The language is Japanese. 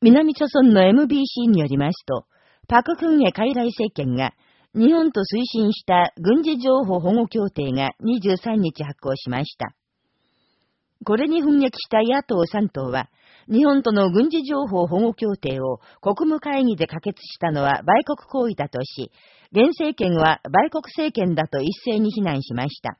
南朝村の MBC によりますと、パククンヘ傀儡政権が、日本と推進した軍事情報保護協定が23日発行しました。これに奮撃した野党3党は、日本との軍事情報保護協定を国務会議で可決したのは売国行為だとし、現政権は売国政権だと一斉に非難しました。